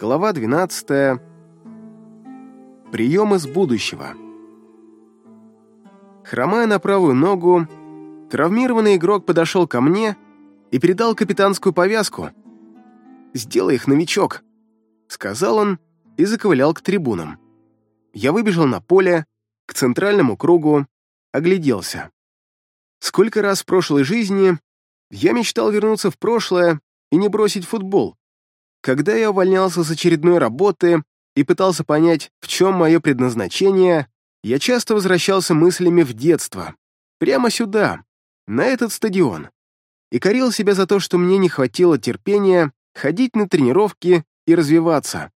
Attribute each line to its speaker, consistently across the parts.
Speaker 1: Глава 12. Прием из будущего. Хромая на правую ногу, травмированный игрок подошел ко мне и передал капитанскую повязку. «Сделай их, новичок», — сказал он и заковылял к трибунам. Я выбежал на поле, к центральному кругу, огляделся. Сколько раз в прошлой жизни я мечтал вернуться в прошлое и не бросить футбол. Когда я увольнялся с очередной работы и пытался понять, в чем мое предназначение, я часто возвращался мыслями в детство, прямо сюда, на этот стадион, и корил себя за то, что мне не хватило терпения ходить на тренировки и развиваться.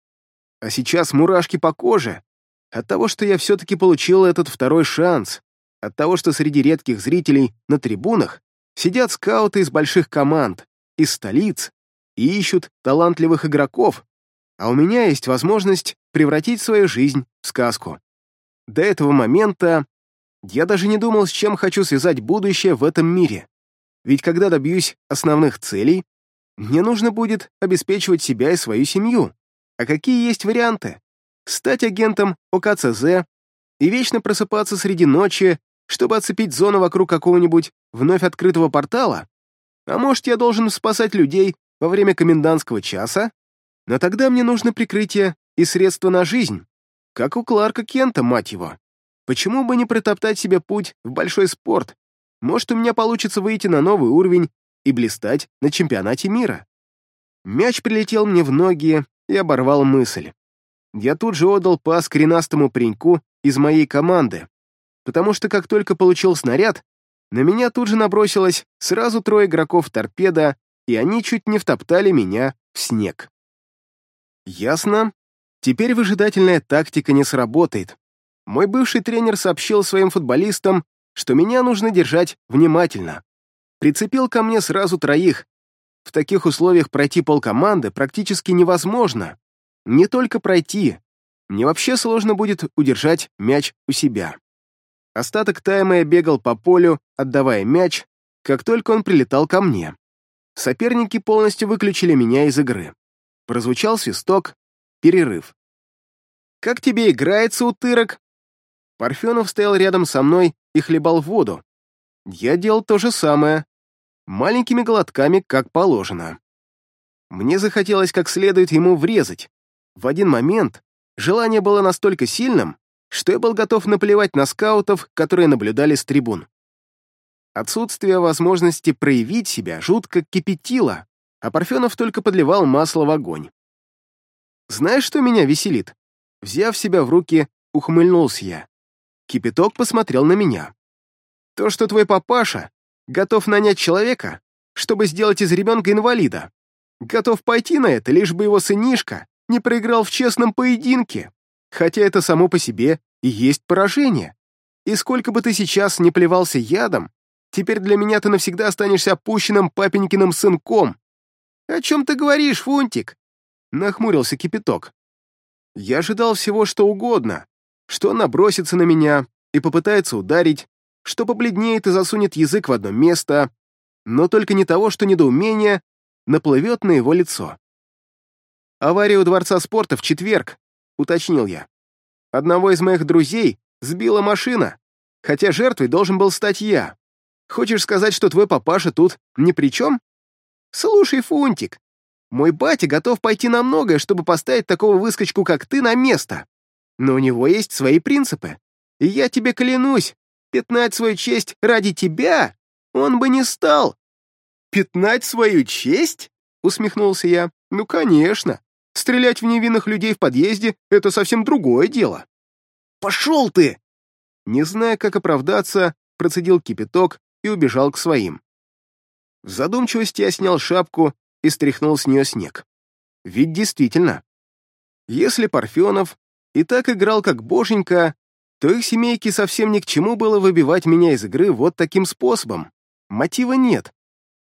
Speaker 1: А сейчас мурашки по коже от того, что я все-таки получил этот второй шанс, от того, что среди редких зрителей на трибунах сидят скауты из больших команд, из столиц, и ищут талантливых игроков, а у меня есть возможность превратить свою жизнь в сказку. До этого момента я даже не думал, с чем хочу связать будущее в этом мире. Ведь когда добьюсь основных целей, мне нужно будет обеспечивать себя и свою семью. А какие есть варианты? Стать агентом ОКЦЗ и вечно просыпаться среди ночи, чтобы оцепить зону вокруг какого-нибудь вновь открытого портала? А может, я должен спасать людей во время комендантского часа, но тогда мне нужно прикрытие и средства на жизнь, как у Кларка Кента, мать его. Почему бы не протоптать себе путь в большой спорт? Может, у меня получится выйти на новый уровень и блистать на чемпионате мира. Мяч прилетел мне в ноги и оборвал мысль. Я тут же отдал пас коренастому пареньку из моей команды, потому что как только получил снаряд, на меня тут же набросилось сразу трое игроков торпеда и они чуть не втоптали меня в снег. Ясно. Теперь выжидательная тактика не сработает. Мой бывший тренер сообщил своим футболистам, что меня нужно держать внимательно. Прицепил ко мне сразу троих. В таких условиях пройти полкоманды практически невозможно. Не только пройти. Мне вообще сложно будет удержать мяч у себя. Остаток тайма я бегал по полю, отдавая мяч, как только он прилетал ко мне. Соперники полностью выключили меня из игры. Прозвучал свисток, перерыв. «Как тебе играется, утырок?» Парфенов стоял рядом со мной и хлебал воду. Я делал то же самое, маленькими глотками, как положено. Мне захотелось как следует ему врезать. В один момент желание было настолько сильным, что я был готов наплевать на скаутов, которые наблюдали с трибун. Отсутствие возможности проявить себя жутко кипятило, а Парфенов только подливал масло в огонь. «Знаешь, что меня веселит?» Взяв себя в руки, ухмыльнулся я. Кипяток посмотрел на меня. «То, что твой папаша готов нанять человека, чтобы сделать из ребенка инвалида. Готов пойти на это, лишь бы его сынишка не проиграл в честном поединке, хотя это само по себе и есть поражение. И сколько бы ты сейчас не плевался ядом, Теперь для меня ты навсегда останешься опущенным папенькиным сынком. О чем ты говоришь, Фунтик? Нахмурился кипяток. Я ожидал всего, что угодно. Что он набросится на меня и попытается ударить, что побледнеет и засунет язык в одно место, но только не того, что недоумение наплывет на его лицо. «Авария у Дворца спорта в четверг», — уточнил я. «Одного из моих друзей сбила машина, хотя жертвой должен был стать я. Хочешь сказать, что твой папаша тут ни при чем? Слушай, Фунтик, мой батя готов пойти на многое, чтобы поставить такого выскочку, как ты, на место. Но у него есть свои принципы. И я тебе клянусь, пятнать свою честь ради тебя он бы не стал. Пятнать свою честь? Усмехнулся я. Ну, конечно. Стрелять в невинных людей в подъезде — это совсем другое дело. Пошел ты! Не зная, как оправдаться, процедил кипяток, и убежал к своим. В задумчивости я снял шапку и стряхнул с нее снег. Ведь действительно, если Парфенов и так играл как боженька, то их семейке совсем ни к чему было выбивать меня из игры вот таким способом. Мотива нет.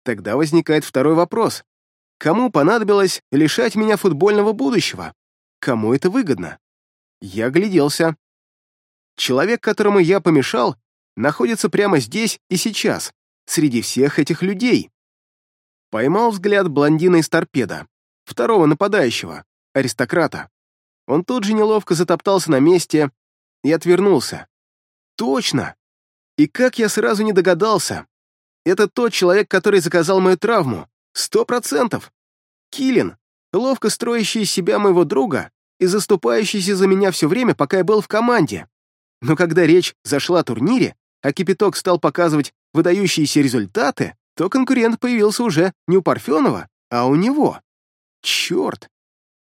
Speaker 1: Тогда возникает второй вопрос. Кому понадобилось лишать меня футбольного будущего? Кому это выгодно? Я гляделся. Человек, которому я помешал, находится прямо здесь и сейчас, среди всех этих людей. Поймал взгляд блондина из торпеда, второго нападающего, аристократа. Он тут же неловко затоптался на месте и отвернулся. Точно! И как я сразу не догадался! Это тот человек, который заказал мою травму. Сто процентов! Килин, ловко строящий из себя моего друга и заступающийся за меня все время, пока я был в команде. Но когда речь зашла о турнире, а Кипяток стал показывать выдающиеся результаты, то конкурент появился уже не у Парфенова, а у него. Черт!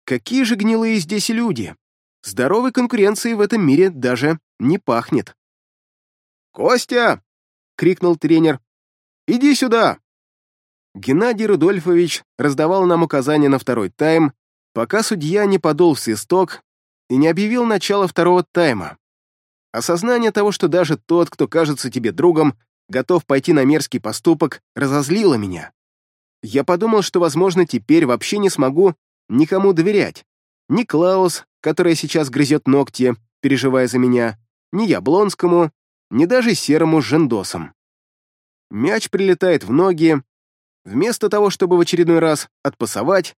Speaker 1: Какие же гнилые здесь люди! Здоровой конкуренции в этом мире даже не пахнет. «Костя!» — крикнул тренер. «Иди сюда!» Геннадий Рудольфович раздавал нам указания на второй тайм, пока судья не подул в свисток и не объявил начало второго тайма. Осознание того, что даже тот, кто кажется тебе другом, готов пойти на мерзкий поступок, разозлило меня. Я подумал, что, возможно, теперь вообще не смогу никому доверять. Ни Клаус, которая сейчас грызет ногти, переживая за меня, ни Яблонскому, ни даже серому жендосам. Мяч прилетает в ноги. Вместо того, чтобы в очередной раз отпасовать,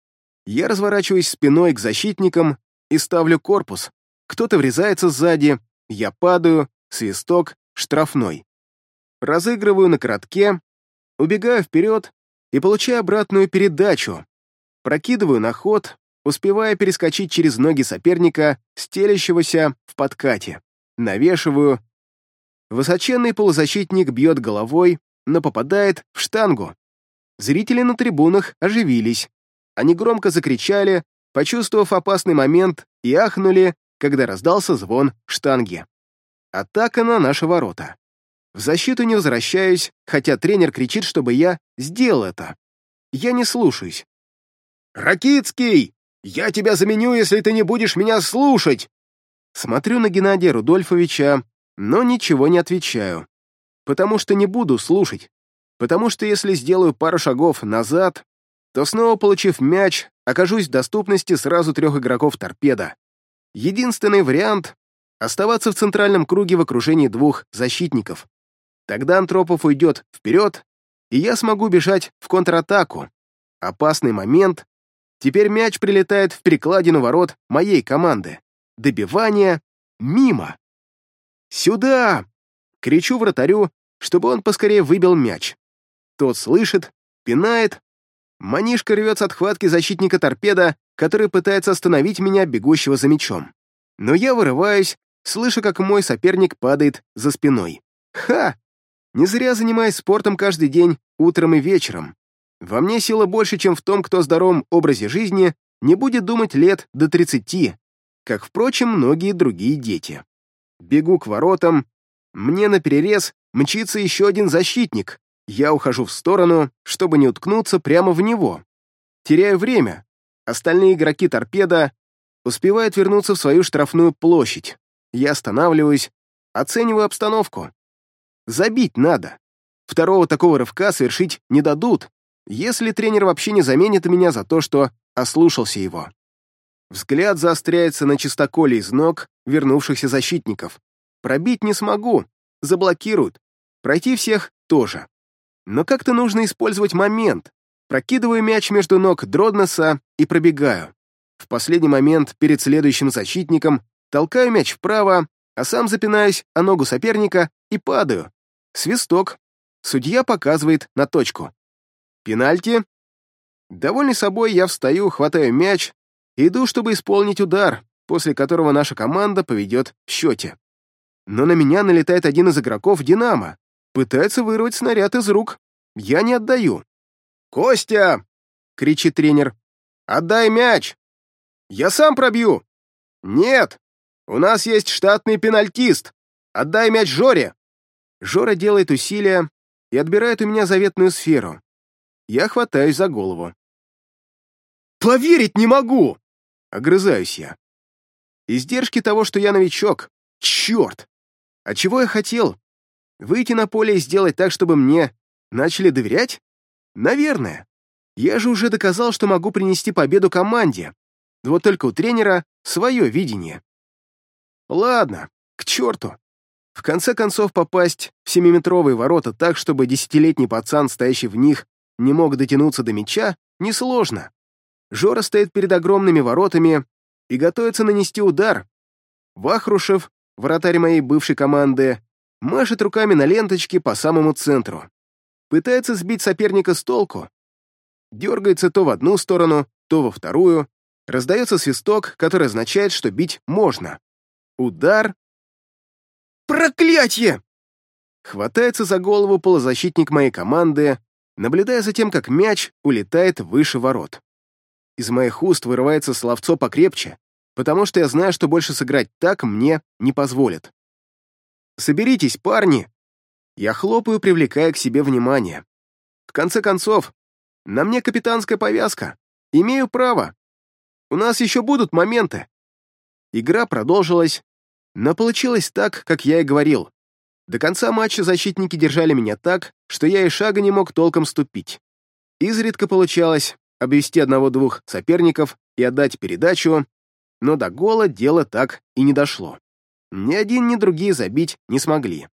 Speaker 1: я разворачиваюсь спиной к защитникам и ставлю корпус. Кто-то врезается сзади, я падаю, свисток, штрафной. Разыгрываю на коротке, убегаю вперед и получаю обратную передачу. Прокидываю на ход, успевая перескочить через ноги соперника, стелящегося в подкате. Навешиваю. Высоченный полузащитник бьет головой, но попадает в штангу. Зрители на трибунах оживились. Они громко закричали, почувствовав опасный момент, и ахнули, когда раздался звон штанги. Атака на наши ворота. В защиту не возвращаюсь, хотя тренер кричит, чтобы я сделал это. Я не слушаюсь. «Ракицкий! Я тебя заменю, если ты не будешь меня слушать!» Смотрю на Геннадия Рудольфовича, но ничего не отвечаю. Потому что не буду слушать. Потому что если сделаю пару шагов назад, то снова, получив мяч, окажусь в доступности сразу трех игроков торпеда. Единственный вариант — оставаться в центральном круге в окружении двух защитников. Тогда Антропов уйдет вперед, и я смогу бежать в контратаку. Опасный момент. Теперь мяч прилетает в перекладину ворот моей команды. Добивание мимо. «Сюда!» — кричу вратарю, чтобы он поскорее выбил мяч. Тот слышит, пинает. Манишка рвется от хватки защитника торпеда который пытается остановить меня, бегущего за мечом. Но я вырываюсь, слышу, как мой соперник падает за спиной. Ха! Не зря занимаюсь спортом каждый день, утром и вечером. Во мне сила больше, чем в том, кто в здоровом образе жизни не будет думать лет до 30, как, впрочем, многие другие дети. Бегу к воротам, мне на перерез мчится еще один защитник. Я ухожу в сторону, чтобы не уткнуться прямо в него. Теряю время, Остальные игроки торпеда успевают вернуться в свою штрафную площадь. Я останавливаюсь, оцениваю обстановку. Забить надо. Второго такого рывка совершить не дадут, если тренер вообще не заменит меня за то, что ослушался его. Взгляд заостряется на чистоколе из ног вернувшихся защитников. Пробить не смогу, заблокируют. Пройти всех тоже. Но как-то нужно использовать момент. Прокидываю мяч между ног Дроднеса и пробегаю. В последний момент перед следующим защитником толкаю мяч вправо, а сам запинаюсь о ногу соперника и падаю. Свисток. Судья показывает на точку. Пенальти. Довольный собой, я встаю, хватаю мяч, иду, чтобы исполнить удар, после которого наша команда поведет в счете. Но на меня налетает один из игроков «Динамо». Пытается вырвать снаряд из рук. Я не отдаю. «Костя!» — кричит тренер. «Отдай мяч!» «Я сам пробью!» «Нет! У нас есть штатный пенальтист! Отдай мяч Жоре!» Жора делает усилия и отбирает у меня заветную сферу. Я хватаюсь за голову. «Поверить не могу!» — огрызаюсь я. Издержки того, что я новичок. Черт! А чего я хотел? Выйти на поле и сделать так, чтобы мне начали доверять? Наверное. Я же уже доказал, что могу принести победу команде. Вот только у тренера свое видение. Ладно, к черту. В конце концов, попасть в семиметровые ворота так, чтобы десятилетний пацан, стоящий в них, не мог дотянуться до мяча, несложно. Жора стоит перед огромными воротами и готовится нанести удар. Вахрушев, вратарь моей бывшей команды, машет руками на ленточке по самому центру. Пытается сбить соперника с толку. Дергается то в одну сторону, то во вторую. Раздается свисток, который означает, что бить можно. Удар. Проклятье! Хватается за голову полузащитник моей команды, наблюдая за тем, как мяч улетает выше ворот. Из моих уст вырывается словцо покрепче, потому что я знаю, что больше сыграть так мне не позволят. «Соберитесь, парни!» Я хлопаю, привлекая к себе внимание. В конце концов, на мне капитанская повязка. Имею право. У нас еще будут моменты. Игра продолжилась, но получилось так, как я и говорил. До конца матча защитники держали меня так, что я и шага не мог толком ступить. Изредка получалось обвести одного-двух соперников и отдать передачу, но до гола дело так и не дошло. Ни один, ни другие забить не смогли.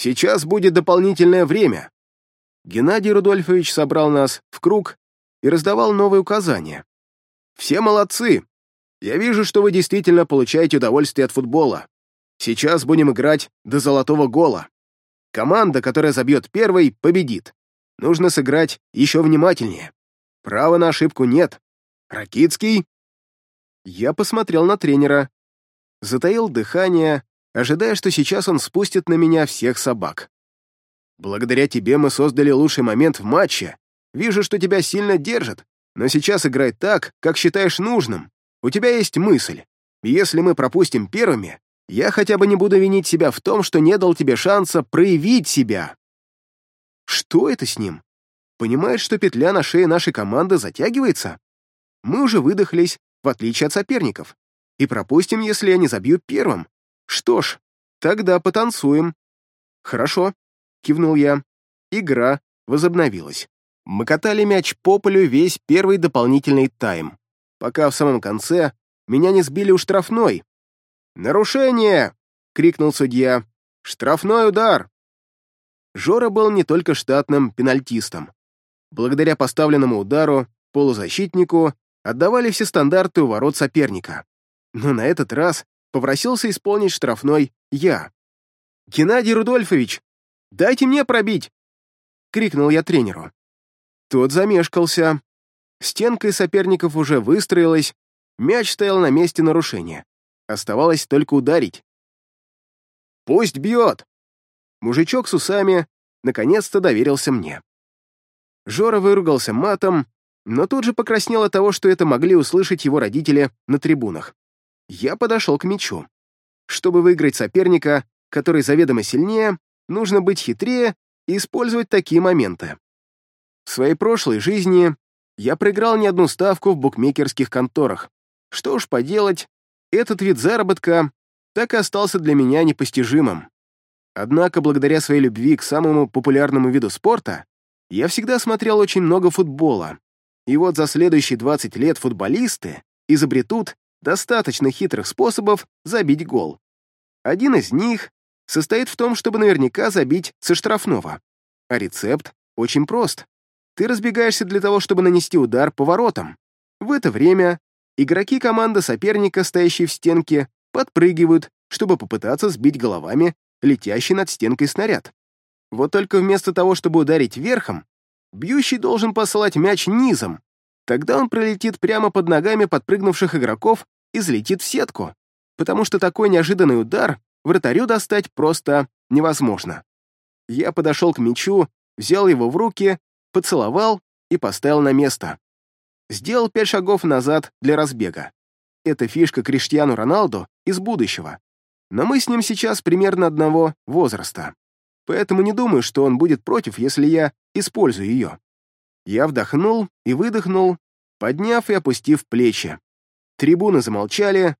Speaker 1: Сейчас будет дополнительное время. Геннадий Рудольфович собрал нас в круг и раздавал новые указания. Все молодцы. Я вижу, что вы действительно получаете удовольствие от футбола. Сейчас будем играть до золотого гола. Команда, которая забьет первой, победит. Нужно сыграть еще внимательнее. Права на ошибку нет. Ракицкий? Я посмотрел на тренера. Затаил дыхание, ожидая, что сейчас он спустит на меня всех собак. Благодаря тебе мы создали лучший момент в матче. Вижу, что тебя сильно держат, но сейчас играй так, как считаешь нужным. У тебя есть мысль. Если мы пропустим первыми, я хотя бы не буду винить себя в том, что не дал тебе шанса проявить себя. Что это с ним? Понимает, что петля на шее нашей команды затягивается? Мы уже выдохлись, в отличие от соперников. И пропустим, если я не забью первым. Что ж, тогда потанцуем. Хорошо, кивнул я. Игра возобновилась. Мы катали мяч по полю весь первый дополнительный тайм, пока в самом конце меня не сбили у штрафной, «Нарушение!» — крикнул судья. «Штрафной удар!» Жора был не только штатным пенальтистом. Благодаря поставленному удару полузащитнику отдавали все стандарты у ворот соперника. Но на этот раз попросился исполнить штрафной я. «Геннадий Рудольфович, дайте мне пробить!» — крикнул я тренеру. Тот замешкался. Стенка соперников уже выстроилась, мяч стоял на месте нарушения. Оставалось только ударить. «Пусть бьет!» Мужичок с усами наконец-то доверился мне. Жора выругался матом, но тут же покраснел от того, что это могли услышать его родители на трибунах. Я подошел к мячу. Чтобы выиграть соперника, который заведомо сильнее, нужно быть хитрее и использовать такие моменты. В своей прошлой жизни я проиграл не одну ставку в букмекерских конторах. Что уж поделать, этот вид заработка так и остался для меня непостижимым. Однако, благодаря своей любви к самому популярному виду спорта, я всегда смотрел очень много футбола. И вот за следующие 20 лет футболисты изобретут достаточно хитрых способов забить гол. Один из них состоит в том, чтобы наверняка забить со штрафного. А рецепт очень прост. Ты разбегаешься для того, чтобы нанести удар по воротам. В это время Игроки команды соперника, стоящие в стенке, подпрыгивают, чтобы попытаться сбить головами летящий над стенкой снаряд. Вот только вместо того, чтобы ударить верхом, бьющий должен посылать мяч низом. Тогда он пролетит прямо под ногами подпрыгнувших игроков и залетит в сетку, потому что такой неожиданный удар вратарю достать просто невозможно. Я подошел к мячу, взял его в руки, поцеловал и поставил на место. Сделал пять шагов назад для разбега. Это фишка Криштиану Роналду из будущего. Но мы с ним сейчас примерно одного возраста. Поэтому не думаю, что он будет против, если я использую ее. Я вдохнул и выдохнул, подняв и опустив плечи. Трибуны замолчали.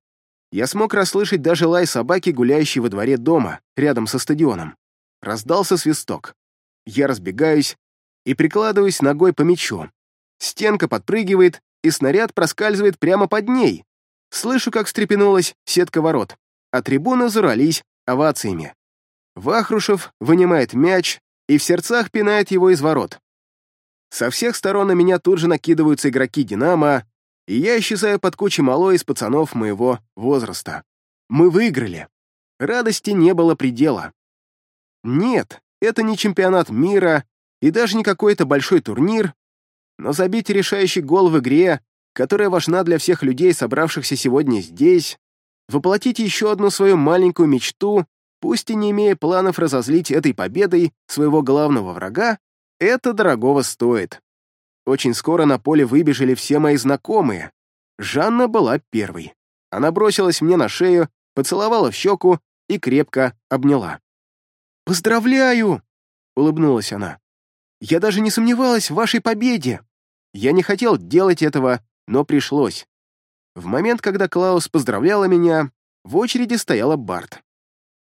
Speaker 1: Я смог расслышать даже лай собаки, гуляющей во дворе дома, рядом со стадионом. Раздался свисток. Я разбегаюсь и прикладываюсь ногой по мячу. Стенка подпрыгивает, и снаряд проскальзывает прямо под ней. Слышу, как встрепенулась сетка ворот, а трибуны зарались овациями. Вахрушев вынимает мяч и в сердцах пинает его из ворот. Со всех сторон на меня тут же накидываются игроки «Динамо», и я исчезаю под кучей малой из пацанов моего возраста. Мы выиграли. Радости не было предела. Нет, это не чемпионат мира и даже не какой-то большой турнир, но забить решающий гол в игре, которая важна для всех людей, собравшихся сегодня здесь, воплотить еще одну свою маленькую мечту, пусть и не имея планов разозлить этой победой своего главного врага, это дорогого стоит. Очень скоро на поле выбежали все мои знакомые. Жанна была первой. Она бросилась мне на шею, поцеловала в щеку и крепко обняла. «Поздравляю!» — улыбнулась она. «Я даже не сомневалась в вашей победе. Я не хотел делать этого, но пришлось. В момент, когда Клаус поздравляла меня, в очереди стояла Барт.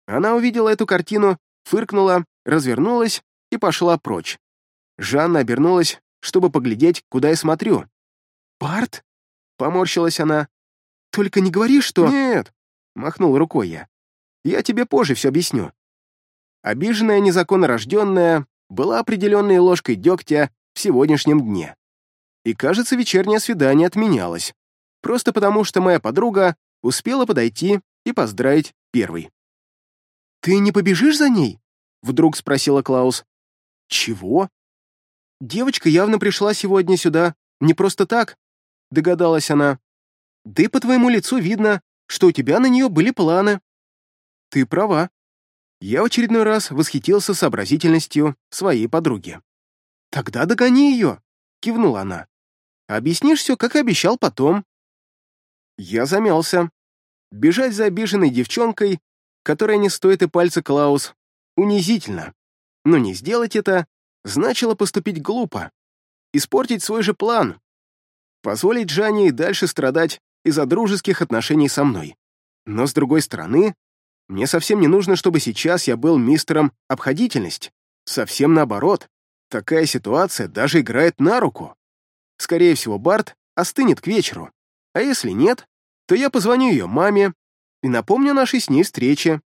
Speaker 1: Она увидела эту картину, фыркнула, развернулась и пошла прочь. Жанна обернулась, чтобы поглядеть, куда я смотрю. «Барт?» — поморщилась она. «Только не говори, что...» «Нет», — махнул рукой я. «Я тебе позже все объясню». Обиженная незаконно рожденная была определенной ложкой дегтя в сегодняшнем дне. И, кажется, вечернее свидание отменялось, просто потому что моя подруга успела подойти и поздравить первой. «Ты не побежишь за ней?» — вдруг спросила Клаус. «Чего?» «Девочка явно пришла сегодня сюда, не просто так», — догадалась она. «Да и по твоему лицу видно, что у тебя на нее были планы». «Ты права». Я в очередной раз восхитился сообразительностью своей подруги. «Тогда догони ее», — кивнула она. «Объяснишь все, как и обещал потом». Я замялся. Бежать за обиженной девчонкой, которая не стоит и пальца Клаус, унизительно. Но не сделать это значило поступить глупо. Испортить свой же план. Позволить Жанне и дальше страдать из-за дружеских отношений со мной. Но, с другой стороны, мне совсем не нужно, чтобы сейчас я был мистером обходительность. Совсем наоборот. Такая ситуация даже играет на руку. Скорее всего, Барт остынет к вечеру. А если нет, то я позвоню ее маме и напомню нашей с ней встрече.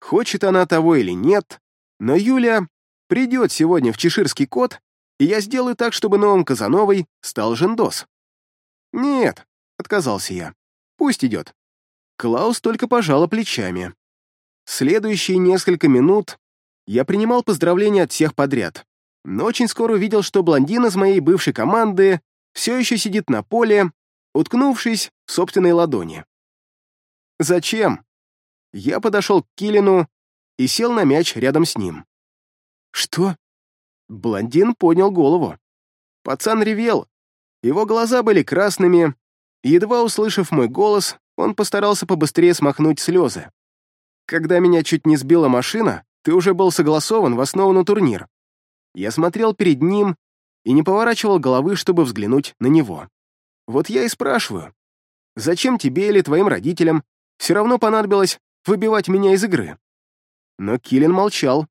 Speaker 1: Хочет она того или нет, но Юля придет сегодня в Чеширский кот, и я сделаю так, чтобы новым Казановой стал Жендос. Нет, отказался я. Пусть идет. Клаус только пожала плечами. Следующие несколько минут я принимал поздравления от всех подряд, но очень скоро увидел, что блондин из моей бывшей команды все еще сидит на поле, уткнувшись в собственной ладони. «Зачем?» Я подошел к Килину и сел на мяч рядом с ним. «Что?» Блондин поднял голову. Пацан ревел. Его глаза были красными. Едва услышав мой голос, он постарался побыстрее смахнуть слезы. «Когда меня чуть не сбила машина, ты уже был согласован в основу на турнир». Я смотрел перед ним и не поворачивал головы, чтобы взглянуть на него. Вот я и спрашиваю, зачем тебе или твоим родителям все равно понадобилось выбивать меня из игры? Но Киллин молчал.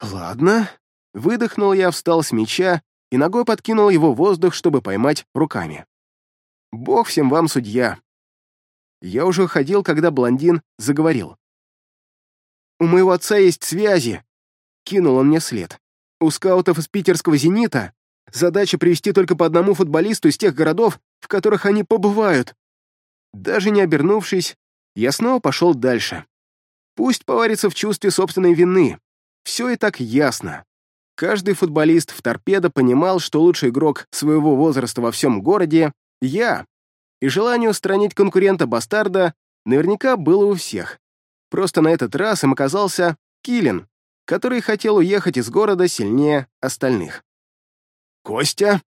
Speaker 1: Ладно, выдохнул я, встал с меча и ногой подкинул его в воздух, чтобы поймать руками. Бог всем вам судья. Я уже ходил, когда блондин заговорил. «У моего отца есть связи», — кинул он мне след. У скаутов из питерского «Зенита» задача привести только по одному футболисту из тех городов, в которых они побывают. Даже не обернувшись, я снова пошел дальше. Пусть поварится в чувстве собственной вины. Все и так ясно. Каждый футболист в торпедо понимал, что лучший игрок своего возраста во всем городе — я. И желание устранить конкурента-бастарда наверняка было у всех. Просто на этот раз им оказался Килин, который хотел уехать из города сильнее остальных. «Костя!»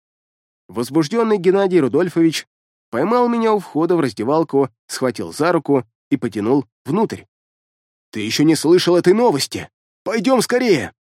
Speaker 1: Возбужденный Геннадий Рудольфович поймал меня у входа в раздевалку, схватил за руку и потянул внутрь. «Ты еще не слышал этой новости? Пойдем скорее!»